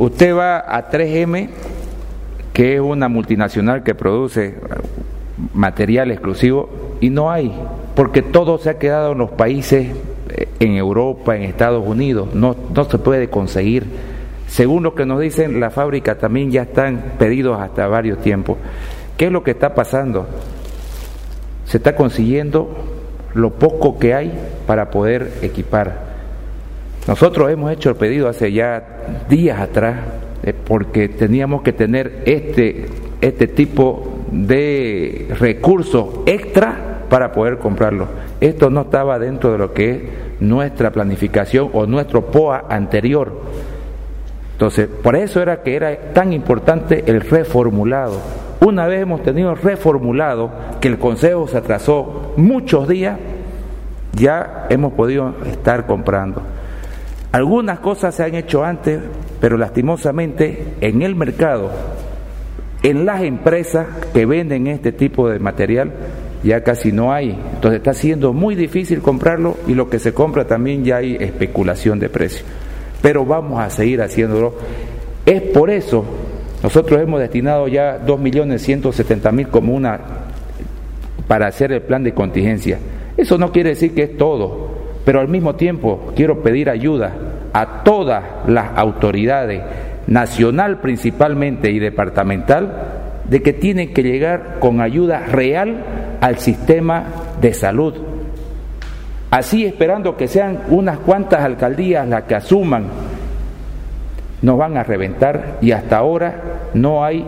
Usted va a 3M, que es una multinacional que produce material exclusivo, y no hay, porque todo se ha quedado en los países, eh, en Europa, en Estados Unidos, no, no se puede conseguir. Según lo que nos dicen, la fábrica también ya están pedidos hasta varios tiempos. ¿Qué es lo que está pasando? Se está consiguiendo lo poco que hay para poder equipar. Nosotros hemos hecho el pedido hace ya días atrás eh, porque teníamos que tener este, este tipo de recursos extra para poder comprarlo. Esto no estaba dentro de lo que es nuestra planificación o nuestro POA anterior. Entonces, por eso era que era tan importante el reformulado. Una vez hemos tenido reformulado, que el Consejo se atrasó muchos días, ya hemos podido estar comprando. Algunas cosas se han hecho antes, pero lastimosamente en el mercado, en las empresas que venden este tipo de material, ya casi no hay. Entonces está siendo muy difícil comprarlo y lo que se compra también ya hay especulación de precio. Pero vamos a seguir haciéndolo. Es por eso nosotros hemos destinado ya 2.170.000 como una para hacer el plan de contingencia. Eso no quiere decir que es todo, pero al mismo tiempo quiero pedir ayuda a todas las autoridades, nacional principalmente y departamental, de que tienen que llegar con ayuda real al sistema de salud. Así esperando que sean unas cuantas alcaldías las que asuman, nos van a reventar y hasta ahora no hay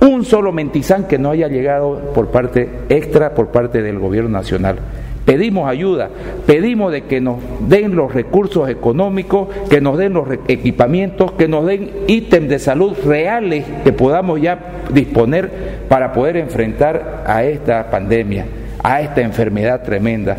un solo mentizán que no haya llegado por parte extra por parte del gobierno nacional. Pedimos ayuda, pedimos de que nos den los recursos económicos, que nos den los equipamientos, que nos den ítems de salud reales que podamos ya disponer para poder enfrentar a esta pandemia, a esta enfermedad tremenda.